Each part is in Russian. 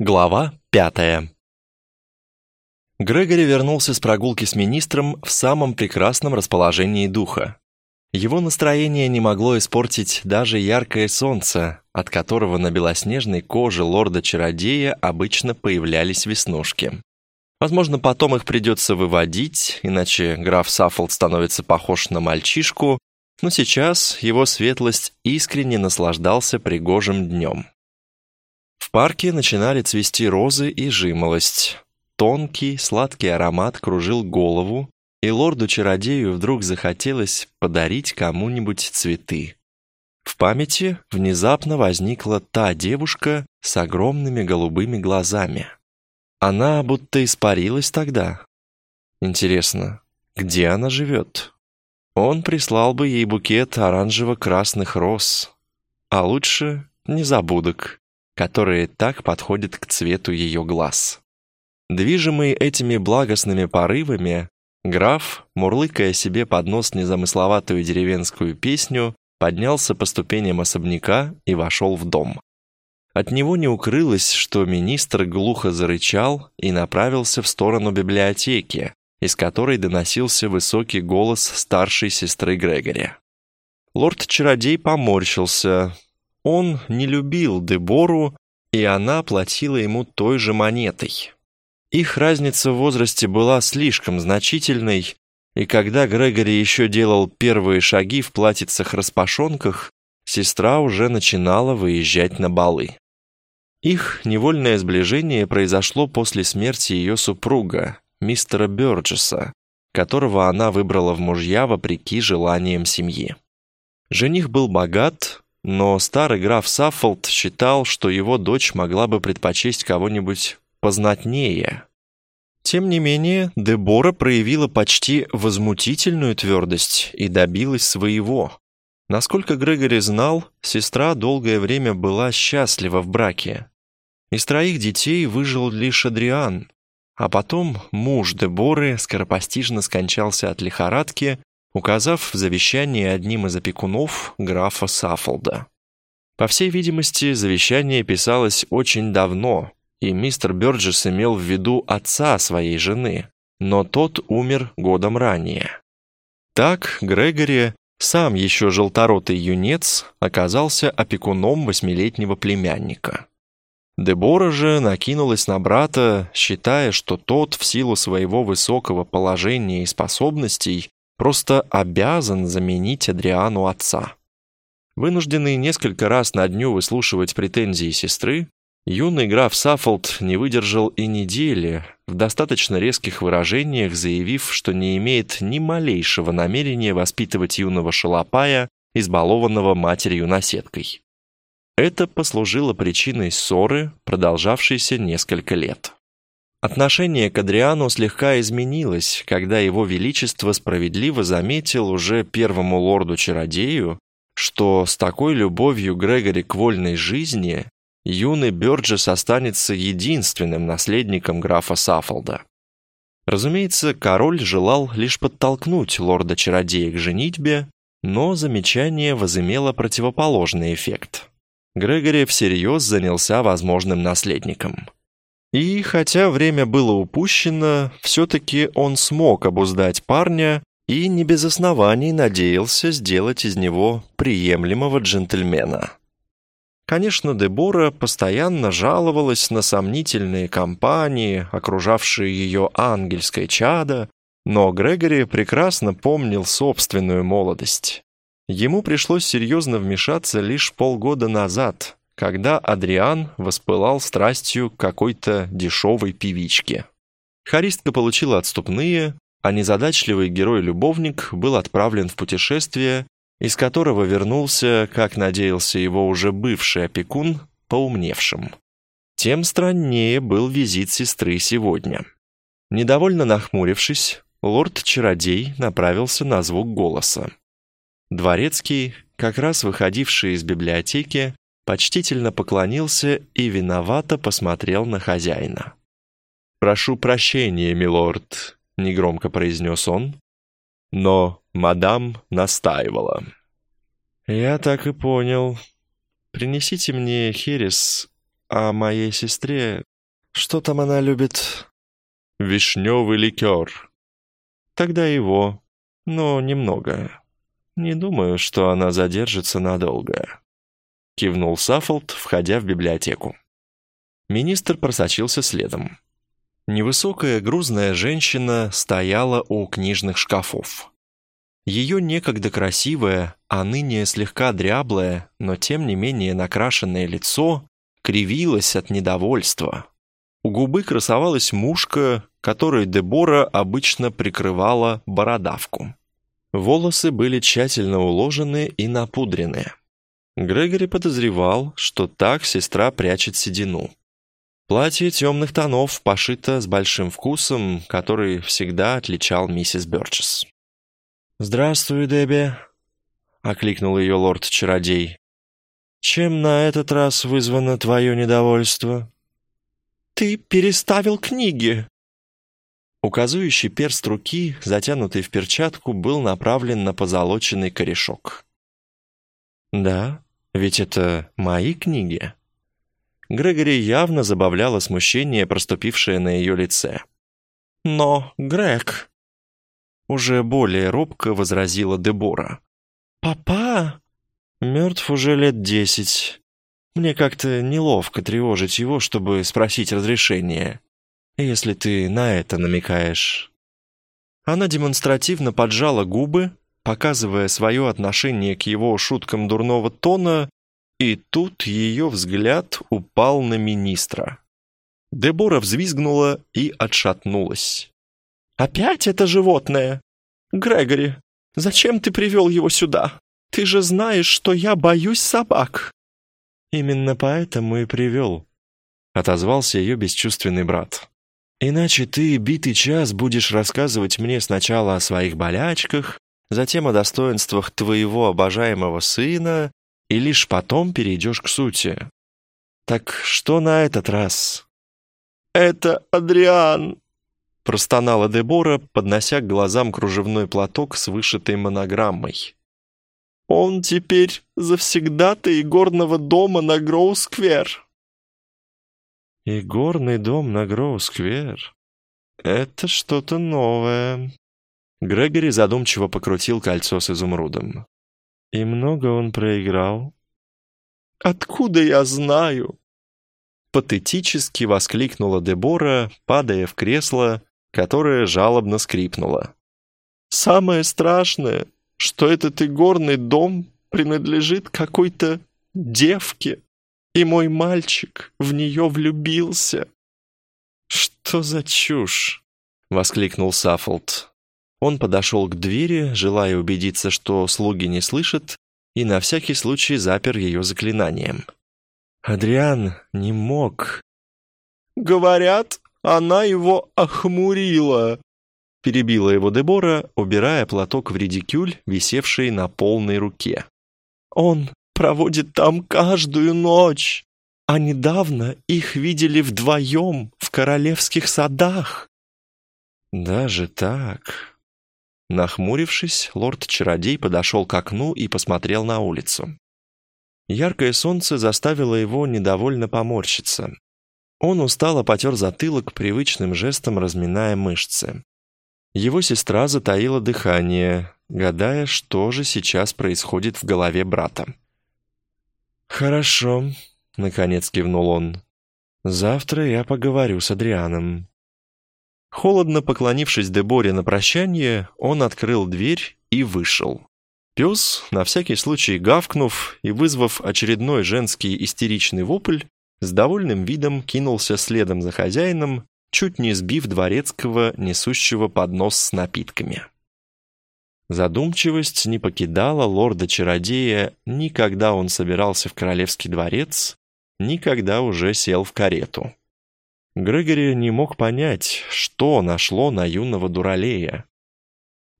Глава пятая Грегори вернулся с прогулки с министром в самом прекрасном расположении духа. Его настроение не могло испортить даже яркое солнце, от которого на белоснежной коже лорда-чародея обычно появлялись веснушки. Возможно, потом их придется выводить, иначе граф Саффолд становится похож на мальчишку, но сейчас его светлость искренне наслаждался пригожим днем. Парке начинали цвести розы и жимолость. Тонкий, сладкий аромат кружил голову, и лорду-чародею вдруг захотелось подарить кому-нибудь цветы. В памяти внезапно возникла та девушка с огромными голубыми глазами. Она будто испарилась тогда. Интересно, где она живет? Он прислал бы ей букет оранжево-красных роз, а лучше незабудок которые так подходят к цвету ее глаз. Движимый этими благостными порывами, граф, мурлыкая себе под нос незамысловатую деревенскую песню, поднялся по ступеням особняка и вошел в дом. От него не укрылось, что министр глухо зарычал и направился в сторону библиотеки, из которой доносился высокий голос старшей сестры Грегори. Лорд-чародей поморщился, он не любил Дебору, и она платила ему той же монетой. Их разница в возрасте была слишком значительной, и когда Грегори еще делал первые шаги в платьицах-распашонках, сестра уже начинала выезжать на балы. Их невольное сближение произошло после смерти ее супруга, мистера Бёрджеса, которого она выбрала в мужья вопреки желаниям семьи. Жених был богат, но старый граф Саффолд считал, что его дочь могла бы предпочесть кого-нибудь познатнее. Тем не менее, Дебора проявила почти возмутительную твердость и добилась своего. Насколько Грегори знал, сестра долгое время была счастлива в браке. Из троих детей выжил лишь Адриан, а потом муж Деборы скоропостижно скончался от лихорадки, указав в завещании одним из опекунов графа Саффолда. По всей видимости, завещание писалось очень давно, и мистер Бёрджес имел в виду отца своей жены, но тот умер годом ранее. Так Грегори, сам еще желторотый юнец, оказался опекуном восьмилетнего племянника. Дебора же накинулась на брата, считая, что тот в силу своего высокого положения и способностей просто обязан заменить Адриану отца. Вынужденный несколько раз на дню выслушивать претензии сестры, юный граф Саффолд не выдержал и недели, в достаточно резких выражениях заявив, что не имеет ни малейшего намерения воспитывать юного шалопая, избалованного матерью-наседкой. Это послужило причиной ссоры, продолжавшейся несколько лет. Отношение к Адриану слегка изменилось, когда его величество справедливо заметил уже первому лорду-чародею, что с такой любовью Грегори к вольной жизни юный Бёрджес останется единственным наследником графа Саффолда. Разумеется, король желал лишь подтолкнуть лорда-чародея к женитьбе, но замечание возымело противоположный эффект. Грегори всерьез занялся возможным наследником – и хотя время было упущено, все-таки он смог обуздать парня и не без оснований надеялся сделать из него приемлемого джентльмена. Конечно, Дебора постоянно жаловалась на сомнительные компании, окружавшие ее ангельское чадо, но Грегори прекрасно помнил собственную молодость. Ему пришлось серьезно вмешаться лишь полгода назад, когда Адриан воспылал страстью какой-то дешевой певички. Харистка получила отступные, а незадачливый герой-любовник был отправлен в путешествие, из которого вернулся, как надеялся его уже бывший опекун, поумневшим. Тем страннее был визит сестры сегодня. Недовольно нахмурившись, лорд-чародей направился на звук голоса. Дворецкий, как раз выходивший из библиотеки, почтительно поклонился и виновато посмотрел на хозяина. «Прошу прощения, милорд», — негромко произнес он, но мадам настаивала. «Я так и понял. Принесите мне херес о моей сестре. Что там она любит?» «Вишневый ликер». «Тогда его, но немного. Не думаю, что она задержится надолго», — кивнул Саффолд, входя в библиотеку. Министр просочился следом. Невысокая грузная женщина стояла у книжных шкафов. Ее некогда красивое, а ныне слегка дряблое, но тем не менее накрашенное лицо кривилось от недовольства. У губы красовалась мушка, которой Дебора обычно прикрывала бородавку. Волосы были тщательно уложены и напудрены. Грегори подозревал, что так сестра прячет седину. Платье темных тонов пошито с большим вкусом, который всегда отличал миссис Бёрчес. «Здравствуй, Дебби», — окликнул ее лорд-чародей. «Чем на этот раз вызвано твое недовольство?» «Ты переставил книги!» Указывающий перст руки, затянутый в перчатку, был направлен на позолоченный корешок. «Да, ведь это мои книги», Грегори явно забавляло смущение, проступившее на ее лице. «Но, Грег...» Уже более робко возразила Дебора. «Папа...» «Мертв уже лет десять. Мне как-то неловко тревожить его, чтобы спросить разрешения, если ты на это намекаешь». Она демонстративно поджала губы, показывая свое отношение к его шуткам дурного тона и тут ее взгляд упал на министра. Дебора взвизгнула и отшатнулась. «Опять это животное? Грегори, зачем ты привел его сюда? Ты же знаешь, что я боюсь собак!» «Именно поэтому и привел», — отозвался ее бесчувственный брат. «Иначе ты битый час будешь рассказывать мне сначала о своих болячках, затем о достоинствах твоего обожаемого сына, и лишь потом перейдешь к сути. Так что на этот раз? «Это Адриан!» простонала Дебора, поднося к глазам кружевной платок с вышитой монограммой. «Он теперь завсегдатый горного дома на Гроу-сквер». «И горный дом на Гроу-сквер? Это что-то новое». Грегори задумчиво покрутил кольцо с изумрудом. И много он проиграл? Откуда я знаю? Патетически воскликнула Дебора, падая в кресло, которое жалобно скрипнуло. Самое страшное, что этот игорный дом принадлежит какой-то девке, и мой мальчик в нее влюбился. «Что за чушь?» — воскликнул Саффолд. Он подошел к двери, желая убедиться, что слуги не слышат, и на всякий случай запер ее заклинанием. Адриан не мог. «Говорят, она его охмурила», — перебила его Дебора, убирая платок в редикюль, висевший на полной руке. «Он проводит там каждую ночь, а недавно их видели вдвоем в королевских садах». «Даже так?» Нахмурившись, лорд-чародей подошел к окну и посмотрел на улицу. Яркое солнце заставило его недовольно поморщиться. Он устало потер затылок привычным жестом, разминая мышцы. Его сестра затаила дыхание, гадая, что же сейчас происходит в голове брата. «Хорошо», — наконец кивнул он. «Завтра я поговорю с Адрианом». Холодно поклонившись Деборе на прощание, он открыл дверь и вышел. Пес, на всякий случай гавкнув и вызвав очередной женский истеричный вопль, с довольным видом кинулся следом за хозяином, чуть не сбив дворецкого, несущего поднос с напитками. Задумчивость не покидала лорда-чародея ни когда он собирался в королевский дворец, ни когда уже сел в карету. Грегори не мог понять, что нашло на юного дуралея.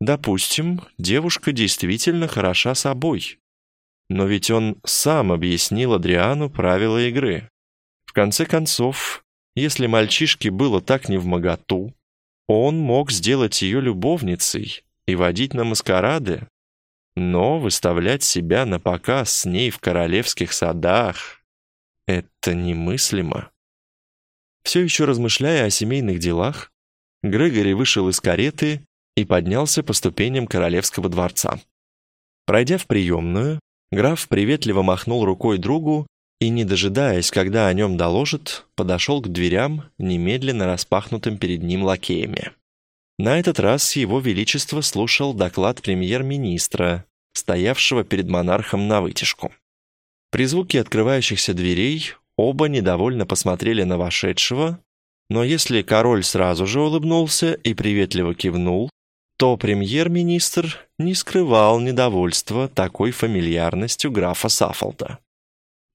Допустим, девушка действительно хороша собой. Но ведь он сам объяснил Адриану правила игры. В конце концов, если мальчишке было так невмоготу, он мог сделать ее любовницей и водить на маскарады, но выставлять себя на показ с ней в королевских садах Это немыслимо. Все еще размышляя о семейных делах, Грегори вышел из кареты и поднялся по ступеням королевского дворца. Пройдя в приемную, граф приветливо махнул рукой другу и, не дожидаясь, когда о нем доложат, подошел к дверям, немедленно распахнутым перед ним лакеями. На этот раз его величество слушал доклад премьер-министра, стоявшего перед монархом на вытяжку. При звуке открывающихся дверей оба недовольно посмотрели на вошедшего, но если король сразу же улыбнулся и приветливо кивнул, то премьер-министр не скрывал недовольства такой фамильярностью графа Саффолда.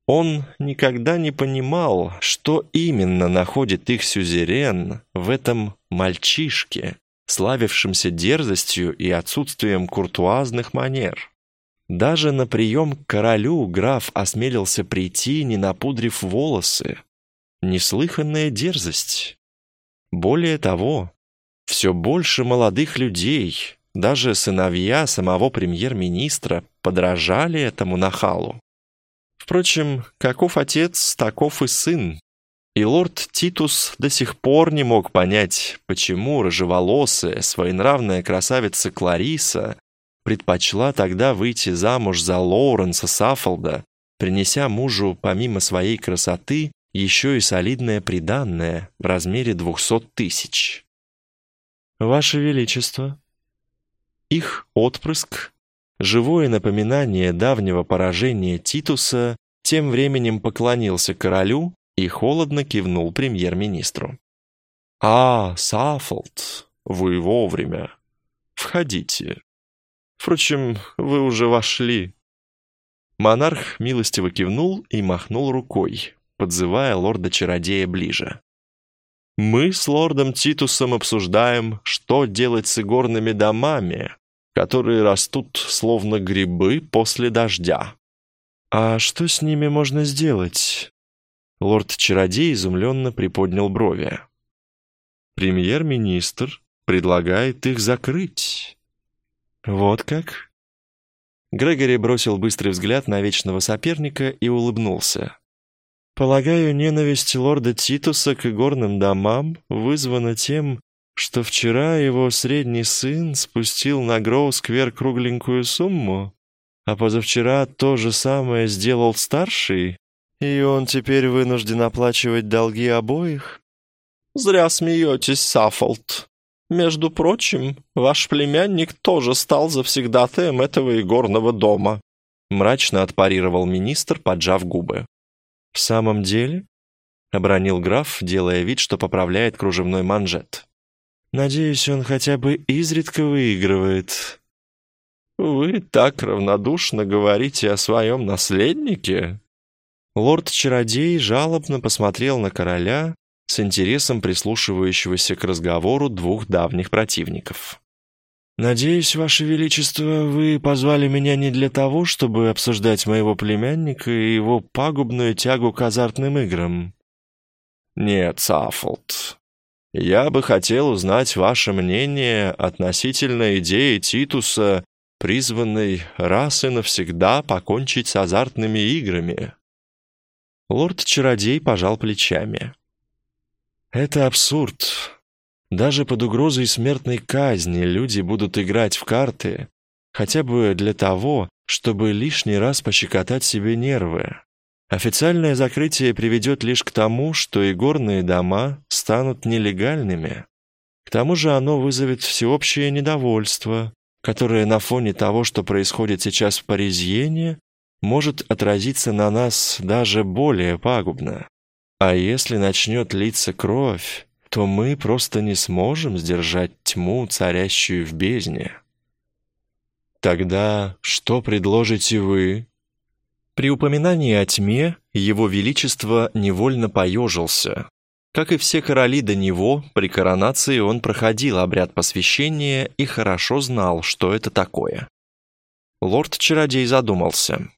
Он никогда не понимал, что именно находит их сюзерен в этом мальчишке, славившемся дерзостью и отсутствием куртуазных манер. Даже на прием к королю граф осмелился прийти, не напудрив волосы. Неслыханная дерзость. Более того, все больше молодых людей, даже сыновья самого премьер-министра, подражали этому нахалу. Впрочем, каков отец, таков и сын. И лорд Титус до сих пор не мог понять, почему рыжеволосая, своенравная красавица Клариса предпочла тогда выйти замуж за Лоуренса Саффолда, принеся мужу, помимо своей красоты, еще и солидное приданное в размере двухсот тысяч. «Ваше Величество!» Их отпрыск, живое напоминание давнего поражения Титуса, тем временем поклонился королю и холодно кивнул премьер-министру. «А, Саффолд, вы вовремя. Входите. Впрочем, вы уже вошли». Монарх милостиво кивнул и махнул рукой, подзывая лорда-чародея ближе. Мы с лордом Титусом обсуждаем, что делать с игорными домами, которые растут словно грибы после дождя. А что с ними можно сделать? Лорд-чародей изумленно приподнял брови. Премьер-министр предлагает их закрыть. Вот как? Грегори бросил быстрый взгляд на вечного соперника и улыбнулся. Полагаю, ненависть лорда Титуса к игорным домам вызвана тем, что вчера его средний сын спустил на Гроу-сквер кругленькую сумму, а позавчера то же самое сделал старший, и он теперь вынужден оплачивать долги обоих? Зря смеетесь, Саффолд. Между прочим, ваш племянник тоже стал завсегдатаем этого игорного дома. Мрачно отпарировал министр, поджав губы. «В самом деле?» — обронил граф, делая вид, что поправляет кружевной манжет. «Надеюсь, он хотя бы изредка выигрывает». «Вы так равнодушно говорите о своем наследнике?» Лорд-чародей жалобно посмотрел на короля с интересом прислушивающегося к разговору двух давних противников. «Надеюсь, Ваше Величество, вы позвали меня не для того, чтобы обсуждать моего племянника и его пагубную тягу к азартным играм». «Нет, Саффолд, я бы хотел узнать ваше мнение относительно идеи Титуса, призванной раз и навсегда покончить с азартными играми». Лорд-чародей пожал плечами. «Это абсурд. Даже под угрозой смертной казни люди будут играть в карты, хотя бы для того, чтобы лишний раз пощекотать себе нервы. Официальное закрытие приведет лишь к тому, что игорные дома станут нелегальными. К тому же оно вызовет всеобщее недовольство, которое на фоне того, что происходит сейчас в Паризьене, может отразиться на нас даже более пагубно. А если начнет литься кровь, то мы просто не сможем сдержать тьму, царящую в бездне. Тогда что предложите вы? При упоминании о тьме его величество невольно поежился. Как и все короли до него, при коронации он проходил обряд посвящения и хорошо знал, что это такое. Лорд-чародей задумался.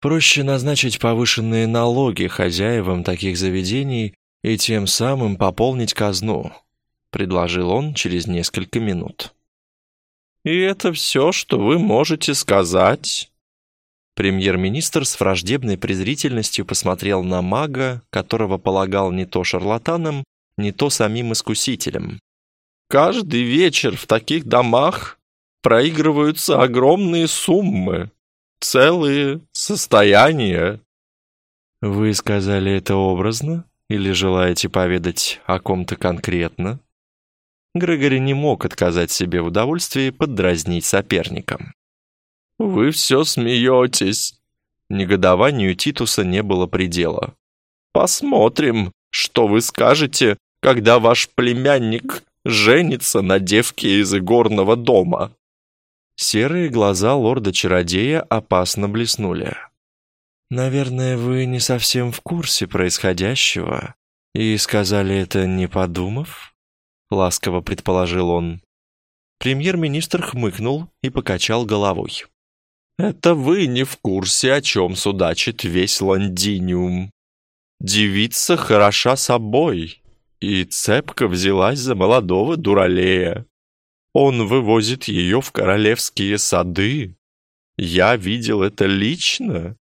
Проще назначить повышенные налоги хозяевам таких заведений и тем самым пополнить казну», — предложил он через несколько минут. «И это все, что вы можете сказать?» Премьер-министр с враждебной презрительностью посмотрел на мага, которого полагал не то шарлатаном, не то самим искусителем. «Каждый вечер в таких домах проигрываются огромные суммы, целые состояния». «Вы сказали это образно или желаете поведать о ком-то конкретно?» Грегори не мог отказать себе в удовольствии поддразнить соперникам. «Вы все смеетесь!» Негодованию Титуса не было предела. «Посмотрим, что вы скажете, когда ваш племянник женится на девке из игорного дома». Серые глаза лорда-чародея опасно блеснули. «Наверное, вы не совсем в курсе происходящего и сказали это, не подумав?» — ласково предположил он. Премьер-министр хмыкнул и покачал головой. «Это вы не в курсе, о чем судачит весь Лондиниум. Девица хороша собой и цепко взялась за молодого дуралея. Он вывозит ее в королевские сады. Я видел это лично.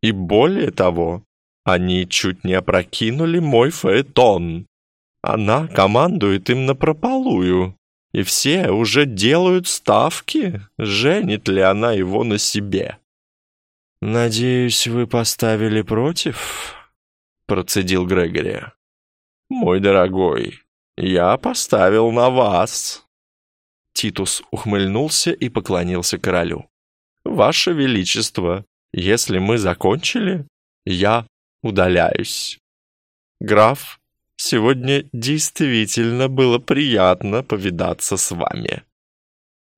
И более того, они чуть не опрокинули мой фаэтон. Она командует им напропалую и все уже делают ставки, женит ли она его на себе. «Надеюсь, вы поставили против?» — процедил Грегори. «Мой дорогой, я поставил на вас». Титус ухмыльнулся и поклонился королю. «Ваше Величество, если мы закончили, я удаляюсь. Граф Сегодня действительно было приятно повидаться с вами».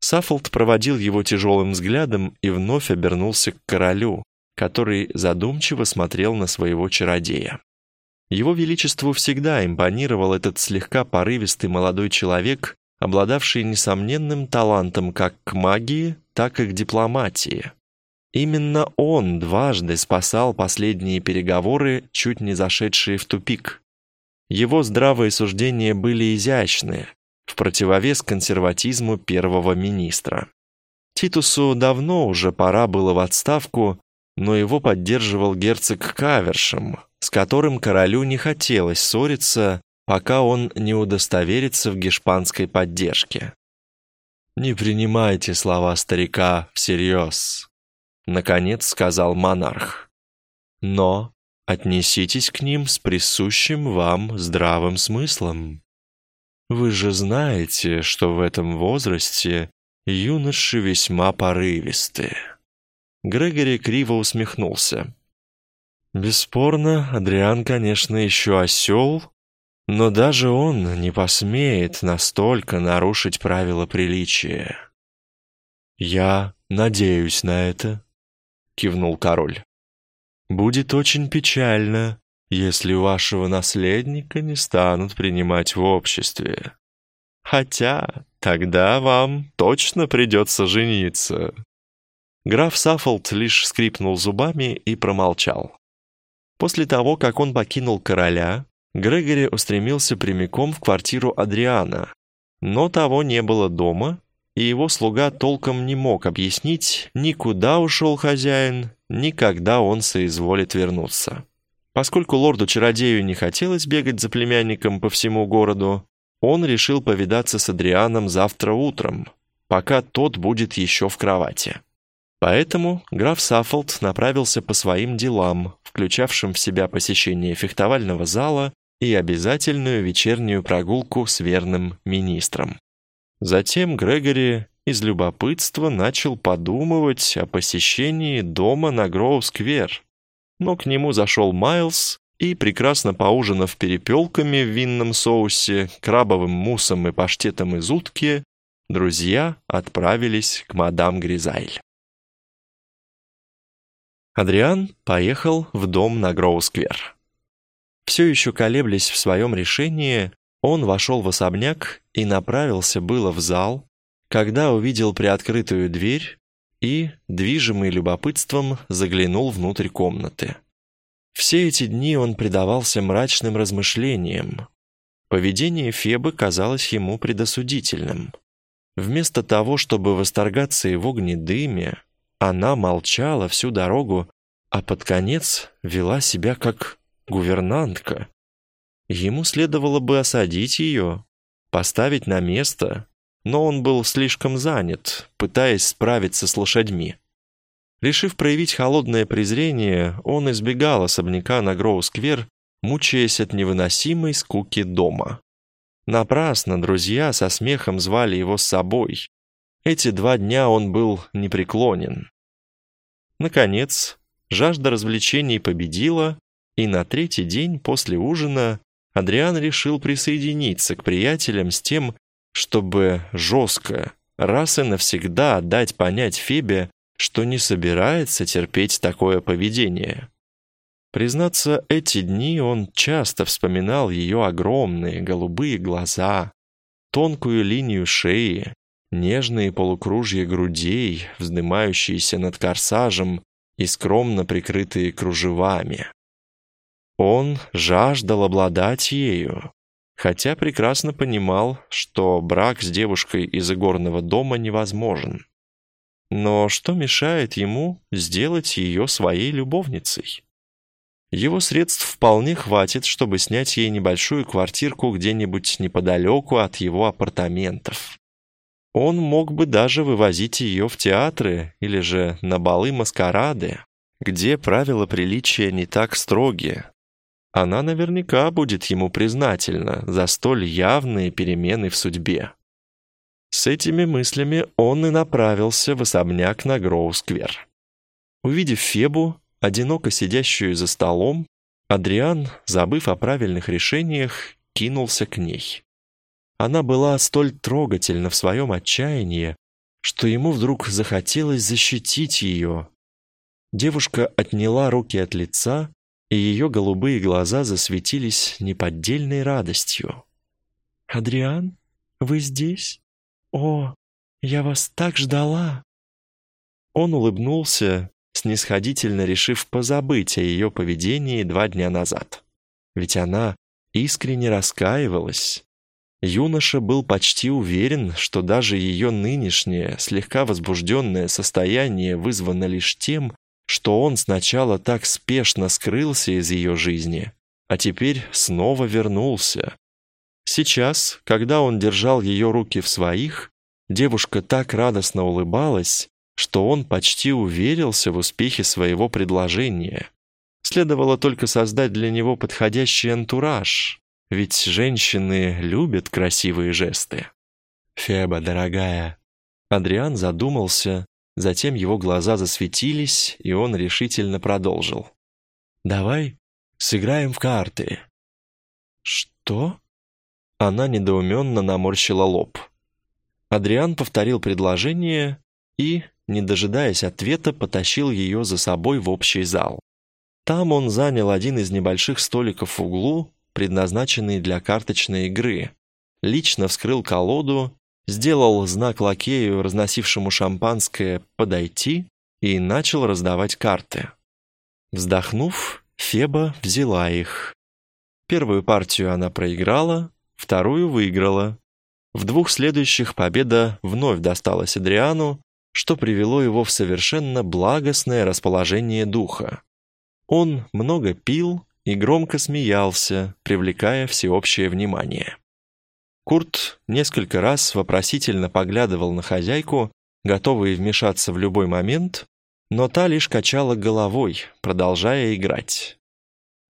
Саффолд проводил его тяжелым взглядом и вновь обернулся к королю, который задумчиво смотрел на своего чародея. Его Величеству всегда импонировал этот слегка порывистый молодой человек, обладавший несомненным талантом как к магии, так и к дипломатии. Именно он дважды спасал последние переговоры, чуть не зашедшие в тупик. Его здравые суждения были изящны, в противовес консерватизму первого министра. Титусу давно уже пора было в отставку, но его поддерживал герцог Кавершем, с которым королю не хотелось ссориться, пока он не удостоверится в гешпанской поддержке. «Не принимайте слова старика всерьез», — наконец сказал монарх. «Но Отнеситесь к ним с присущим вам здравым смыслом. Вы же знаете, что в этом возрасте юноши весьма порывисты. Грегори криво усмехнулся. Бесспорно, Адриан, конечно, еще осел, но даже он не посмеет настолько нарушить правила приличия. «Я надеюсь на это», — кивнул король. Будет очень печально, если вашего наследника не станут принимать в обществе. Хотя тогда вам точно придется жениться». Граф Саффолд лишь скрипнул зубами и промолчал. После того, как он покинул короля, Грегори устремился прямиком в квартиру Адриана, но того не было дома, и его слуга толком не мог объяснить, ни куда ушел хозяин, никогда он соизволит вернуться. Поскольку лорду-чародею не хотелось бегать за племянником по всему городу, он решил повидаться с Адрианом завтра утром, пока тот будет еще в кровати. Поэтому граф Саффолд направился по своим делам, включавшим в себя посещение фехтовального зала и обязательную вечернюю прогулку с верным министром. Затем Грегори из любопытства начал подумывать о посещении дома на Гроу-сквер. Но к нему зашел Майлз, и, прекрасно поужинав перепелками в винном соусе, крабовым муссом и паштетом из утки, друзья отправились к мадам Гризайль. Адриан поехал в дом на Гроу-сквер. Все еще колеблясь в своем решении, он вошел в особняк и направился было в зал, когда увидел приоткрытую дверь и, движимый любопытством, заглянул внутрь комнаты. Все эти дни он предавался мрачным размышлениям. Поведение Фебы казалось ему предосудительным. Вместо того, чтобы восторгаться его гнедыми, она молчала всю дорогу, а под конец вела себя как гувернантка. Ему следовало бы осадить ее, поставить на место, но он был слишком занят, пытаясь справиться с лошадьми. Решив проявить холодное презрение, он избегал особняка на Гроу-сквер, мучаясь от невыносимой скуки дома. Напрасно друзья со смехом звали его с собой. Эти два дня он был непреклонен. Наконец, жажда развлечений победила, и на третий день после ужина Адриан решил присоединиться к приятелям с тем, чтобы жестко, раз и навсегда дать понять Фебе, что не собирается терпеть такое поведение. Признаться, эти дни он часто вспоминал ее огромные голубые глаза, тонкую линию шеи, нежные полукружья грудей, вздымающиеся над корсажем и скромно прикрытые кружевами. Он жаждал обладать ею, хотя прекрасно понимал, что брак с девушкой из игорного дома невозможен. Но что мешает ему сделать ее своей любовницей? Его средств вполне хватит, чтобы снять ей небольшую квартирку где-нибудь неподалеку от его апартаментов. Он мог бы даже вывозить ее в театры или же на балы-маскарады, где правила приличия не так строгие. Она наверняка будет ему признательна за столь явные перемены в судьбе. С этими мыслями он и направился в особняк на Гроу-сквер. Увидев Фебу, одиноко сидящую за столом, Адриан, забыв о правильных решениях, кинулся к ней. Она была столь трогательна в своем отчаянии, что ему вдруг захотелось защитить ее. Девушка отняла руки от лица, и ее голубые глаза засветились неподдельной радостью. «Адриан, вы здесь? О, я вас так ждала!» Он улыбнулся, снисходительно решив позабыть о ее поведении два дня назад. Ведь она искренне раскаивалась. Юноша был почти уверен, что даже ее нынешнее, слегка возбужденное состояние вызвано лишь тем, что он сначала так спешно скрылся из ее жизни, а теперь снова вернулся. Сейчас, когда он держал ее руки в своих, девушка так радостно улыбалась, что он почти уверился в успехе своего предложения. Следовало только создать для него подходящий антураж, ведь женщины любят красивые жесты. «Феба, дорогая». Адриан задумался, затем его глаза засветились, и он решительно продолжил. «Давай сыграем в карты». «Что?» Она недоуменно наморщила лоб. Адриан повторил предложение и, не дожидаясь ответа, потащил ее за собой в общий зал. Там он занял один из небольших столиков в углу, предназначенный для карточной игры, лично вскрыл колоду, сделал знак лакею, разносившему шампанское, подойти и начал раздавать карты. Вздохнув, Феба взяла их. Первую партию она проиграла, вторую выиграла. В двух следующих победа вновь досталась Адриану, что привело его в совершенно благостное расположение духа. Он много пил и громко смеялся, привлекая всеобщее внимание. Курт несколько раз вопросительно поглядывал на хозяйку, готовый вмешаться в любой момент, но та лишь качала головой, продолжая играть.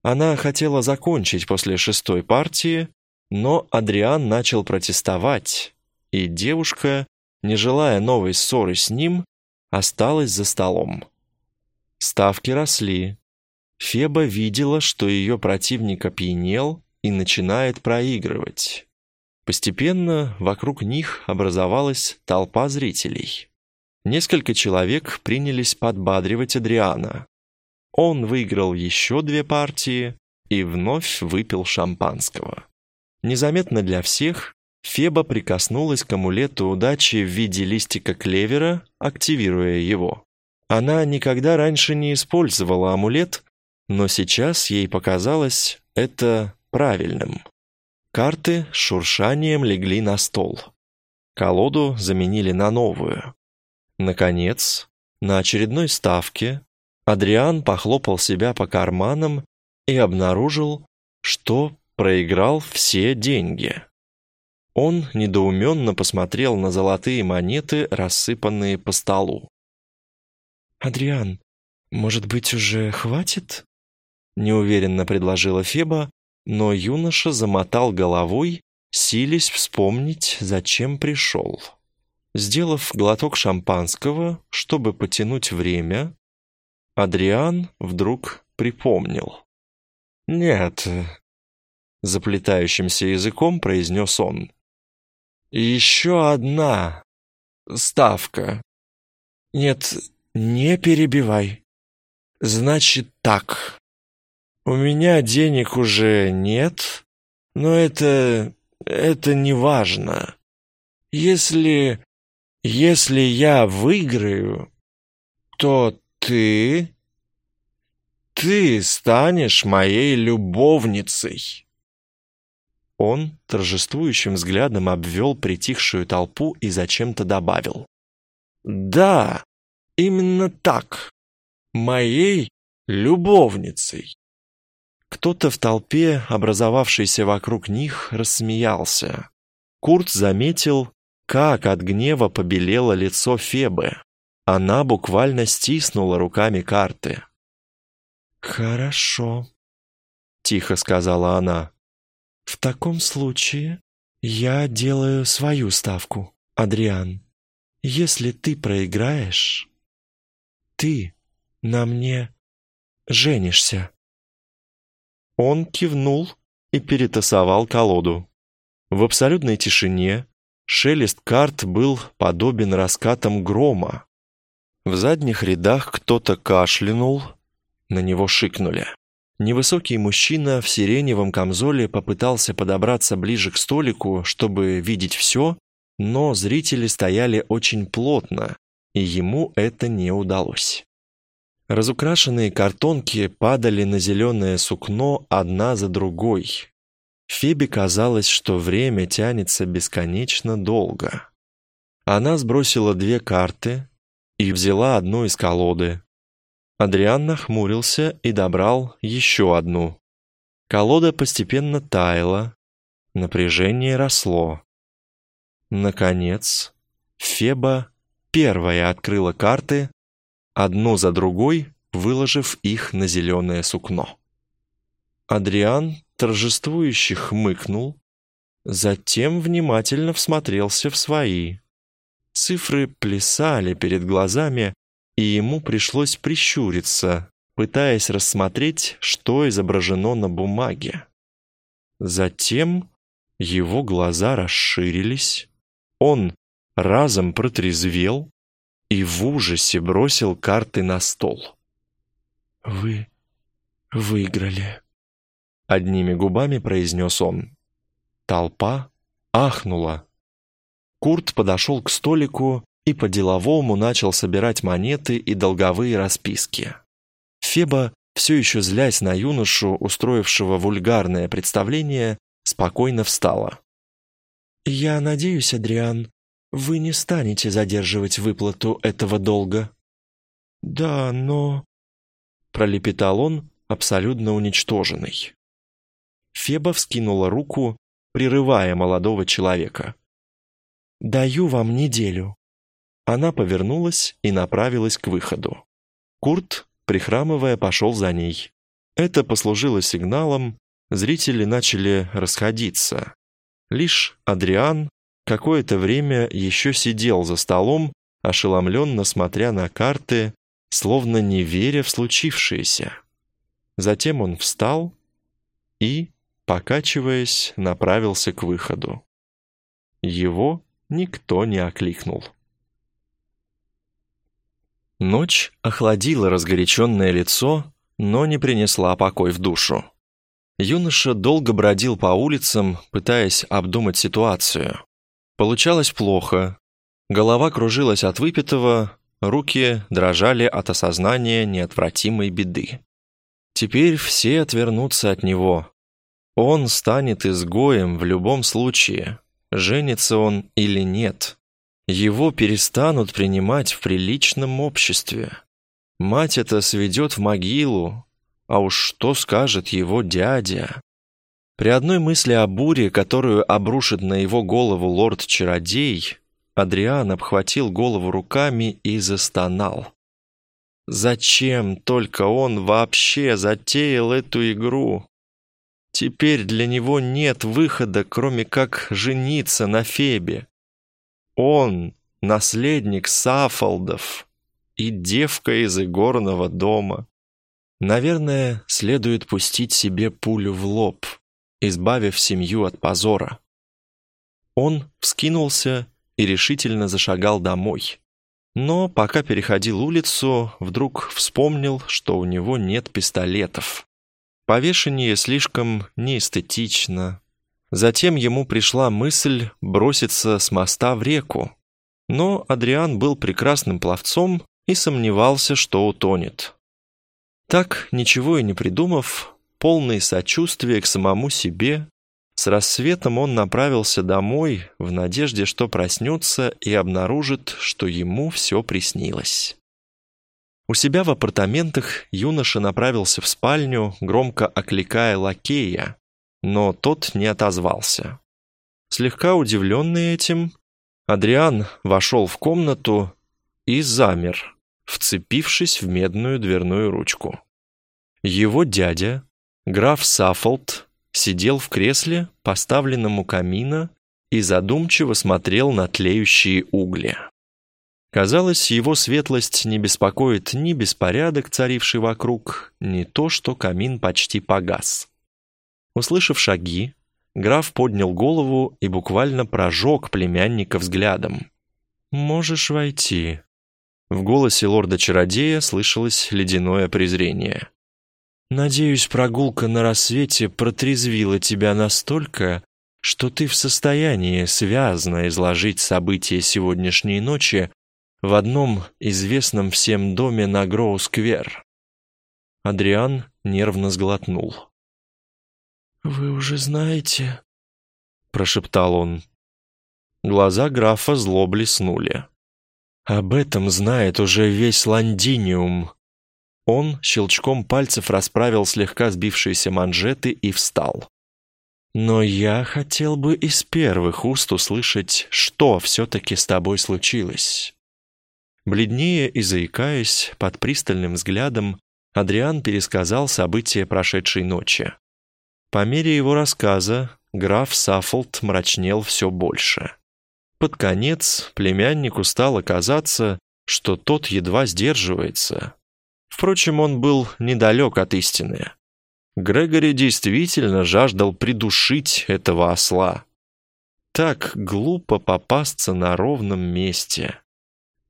Она хотела закончить после шестой партии, но Адриан начал протестовать, и девушка не желая новой ссоры с ним, осталась за столом. Ставки росли. Феба видела, что ее противник опьянел и начинает проигрывать. Постепенно вокруг них образовалась толпа зрителей. Несколько человек принялись подбадривать Адриана. Он выиграл еще две партии и вновь выпил шампанского. Незаметно для всех Феба прикоснулась к амулету удачи в виде листика клевера, активируя его. Она никогда раньше не использовала амулет, но сейчас ей показалось это правильным. Карты с шуршанием легли на стол. Колоду заменили на новую. Наконец, На очередной ставке Адриан похлопал себя по карманам и обнаружил, что проиграл все деньги. Он недоуменно посмотрел на золотые монеты, рассыпанные по столу. «Адриан, может быть, уже хватит?» Неуверенно предложила Феба, но юноша замотал головой, сились вспомнить, зачем пришел. Сделав глоток шампанского, чтобы потянуть время, Адриан вдруг припомнил. «Нет», — заплетающимся языком произнес он. «Еще одна ставка. Нет, не перебивай. Значит так. У меня денег уже нет, но это... это не важно. Если... если я выиграю, то ты... ты станешь моей любовницей». Он торжествующим взглядом обвел притихшую толпу и зачем-то добавил. «Да, именно так. Моей любовницей». Кто-то в толпе, образовавшейся вокруг них, рассмеялся. Курт заметил, как от гнева побелело лицо Фебы. Она буквально стиснула руками карты. «Хорошо», — тихо сказала она. «В таком случае я делаю свою ставку, Адриан. Если ты проиграешь, ты на мне женишься». Он кивнул и перетасовал колоду. В абсолютной тишине шелест карт был подобен раскатам грома. В задних рядах кто-то кашлянул, на него шикнули. Невысокий мужчина в сиреневом камзоле попытался подобраться ближе к столику, чтобы видеть все, но зрители стояли очень плотно, и ему это не удалось. Разукрашенные картонки падали на зеленое сукно одна за другой. Фебе казалось, что время тянется бесконечно долго. Она сбросила две карты и взяла одну из колоды. Адриан нахмурился и добрал еще одну. Колода постепенно таяла, напряжение росло. Наконец, Феба первая открыла карты одну за другой, выложив их на зеленое сукно. Адриан торжествующе хмыкнул, затем внимательно всмотрелся в свои. Цифры плясали перед глазами, и ему пришлось прищуриться, пытаясь рассмотреть, что изображено на бумаге. Затем его глаза расширились, он разом протрезвел, и в ужасе бросил карты на стол. «Вы выиграли», — одними губами произнес он. Толпа ахнула. Курт подошел к столику и по-деловому начал собирать монеты и долговые расписки. Феба, все еще злясь на юношу, устроившего вульгарное представление, спокойно встала. «Я надеюсь, Адриан, вы не станете задерживать выплату этого долга». «Да, но...» — пролепетал он, абсолютно уничтоженный. Феба вскинула руку, прерывая молодого человека. «Даю вам неделю». Она повернулась и направилась к выходу. Курт, прихрамывая, пошел за ней. Это послужило сигналом, зрители начали расходиться. Лишь Адриан, какое-то время еще сидел за столом, ошеломленно смотря на карты, словно не веря в случившееся. Затем он встал и, покачиваясь, направился к выходу. Его никто не окликнул. Ночь охладила разгоряченное лицо, но не принесла покой в душу. Юноша долго бродил по улицам, пытаясь обдумать ситуацию. Получалось плохо. Голова кружилась от выпитого, руки дрожали от осознания неотвратимой беды. Теперь все отвернутся от него. Он станет изгоем в любом случае, женится он или нет. Его перестанут принимать в приличном обществе. Мать это сведет в могилу, а уж что скажет его дядя? При одной мысли о буре, которую обрушит на его голову лорд-чародей, Адриан обхватил голову руками и застонал. Зачем только он вообще затеял эту игру? Теперь для него нет выхода, кроме как жениться на Фебе. Он — наследник Сафолдов и девка из игорного дома. Наверное, следует пустить себе пулю в лоб, избавив семью от позора. Он вскинулся и решительно зашагал домой. Но пока переходил улицу, вдруг вспомнил, что у него нет пистолетов. Повешение слишком неэстетично. Затем ему пришла мысль броситься с моста в реку. Но Адриан был прекрасным пловцом и сомневался, что утонет. Так, ничего и не придумав, полный сочувствия к самому себе, с рассветом он направился домой в надежде, что проснется и обнаружит, что ему все приснилось. У себя в апартаментах юноша направился в спальню, громко окликая лакея, но тот не отозвался. Слегка удивленный этим, Адриан вошел в комнату и замер, вцепившись в медную дверную ручку. Его дядя, граф Саффолд, сидел в кресле, поставленном у камина, и задумчиво смотрел на тлеющие угли. Казалось, его светлость не беспокоит ни беспорядок, царивший вокруг, ни то, что камин почти погас. Услышав шаги, граф поднял голову и буквально прожег племянника взглядом. «Можешь войти», в голосе лорда-чародея слышалось ледяное презрение. «Надеюсь, прогулка на рассвете протрезвила тебя настолько, что ты в состоянии связно изложить события сегодняшней ночи в одном известном всем доме на Гроу-сквер». Адриан нервно сглотнул. «Вы уже знаете?» — прошептал он. Глаза графа зло блеснули. Об этом знает уже весь Лондиниум. Он щелчком пальцев расправил слегка сбившиеся манжеты и встал. Но я хотел бы из первых уст услышать, что все-таки с тобой случилось. Бледнее и заикаясь, под пристальным взглядом, Адриан пересказал события прошедшей ночи. По мере его рассказа граф Саффолд мрачнел все больше. Под конец племяннику стало казаться, что тот едва сдерживается. Впрочем, он был недалек от истины. Грегори действительно жаждал придушить этого осла. Так глупо попасться на ровном месте.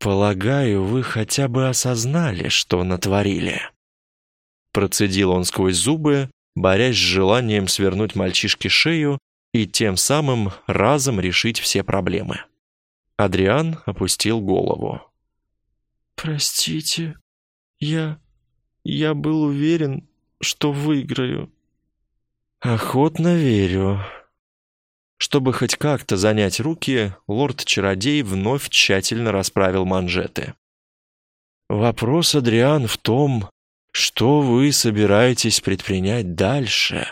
«Полагаю, вы хотя бы осознали, что натворили». Процедил он сквозь зубы, борясь с желанием свернуть мальчишке шею и тем самым разом решить все проблемы. Адриан опустил голову. «Простите, я... я был уверен, что выиграю». «Охотно верю». Чтобы хоть как-то занять руки, лорд-чародей вновь тщательно расправил манжеты. «Вопрос, Адриан, в том, что вы собираетесь предпринять дальше?»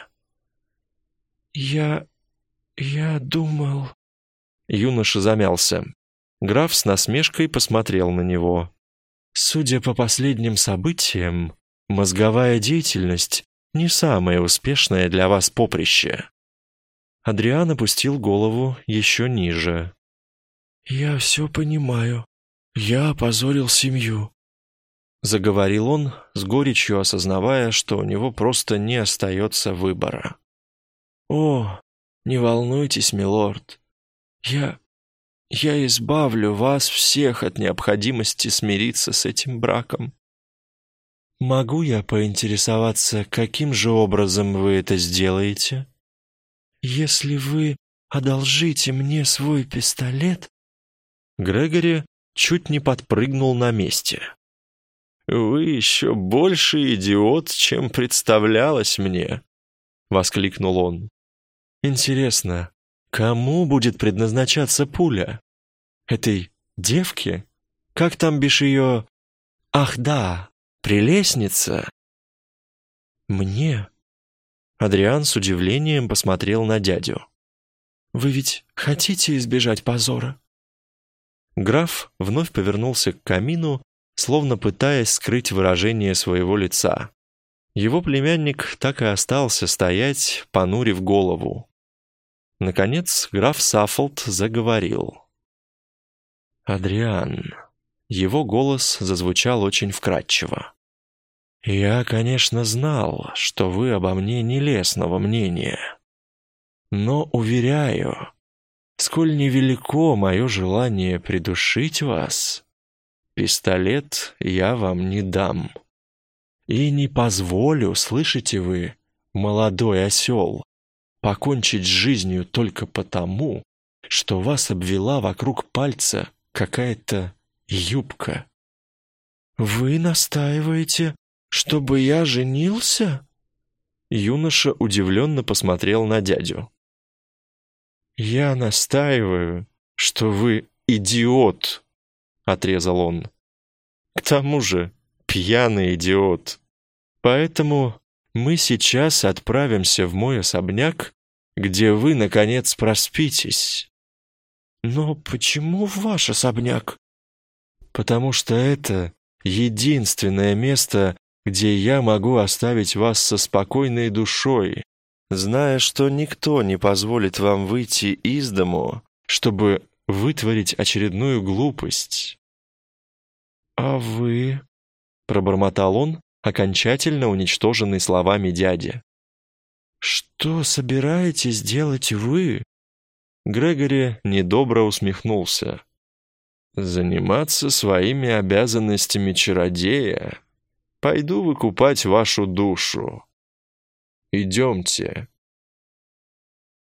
«Я «Я думал...» Юноша замялся. Граф с насмешкой посмотрел на него. «Судя по последним событиям, мозговая деятельность не самое успешное для вас поприще». Адриан опустил голову еще ниже. «Я все понимаю. Я опозорил семью», — заговорил он, с горечью осознавая, что у него просто не остается выбора. «О, не волнуйтесь, милорд. Я... я избавлю вас всех от необходимости смириться с этим браком. Могу я поинтересоваться, каким же образом вы это сделаете? Если вы одолжите мне свой пистолет... Грегори чуть не подпрыгнул на месте. «Вы еще больше идиот, чем представлялось мне!» — воскликнул он. Интересно, кому будет предназначаться пуля? Этой девки? Как там бишь ее... Ах, да, прелестница. Мне? Адриан с удивлением посмотрел на дядю. «Вы ведь хотите избежать позора?» Граф вновь повернулся к камину, словно пытаясь скрыть выражение своего лица. Его племянник так и остался стоять, понурив голову. Наконец граф Саффолд заговорил. «Адриан». Его голос зазвучал очень вкрадчиво. «Я, конечно, знал, что вы обо мне нелестного мнения. Но, уверяю, сколь невелико мое желание придушить вас, пистолет я вам не дам. И не позволю, слышите вы, молодой осел, покончить с жизнью только потому, что вас обвела вокруг пальца какая-то юбка. «Вы настаиваете, чтобы я женился?» Юноша удивленно посмотрел на дядю. «Я настаиваю, что вы идиот», — отрезал он. «К тому же пьяный идиот. Поэтому мы сейчас отправимся в мой особняк, где вы, наконец, проспитесь». «Но почему ваш особняк?» «Потому что это единственное место, где я могу оставить вас со спокойной душой, зная, что никто не позволит вам выйти из дому, чтобы вытворить очередную глупость». «А вы?» — пробормотал он, окончательно уничтоженный словами дяди. «Что собираетесь делать вы?» Грегори недобро усмехнулся. «Заниматься своими обязанностями чародея? Пойду выкупать вашу душу. Идемте».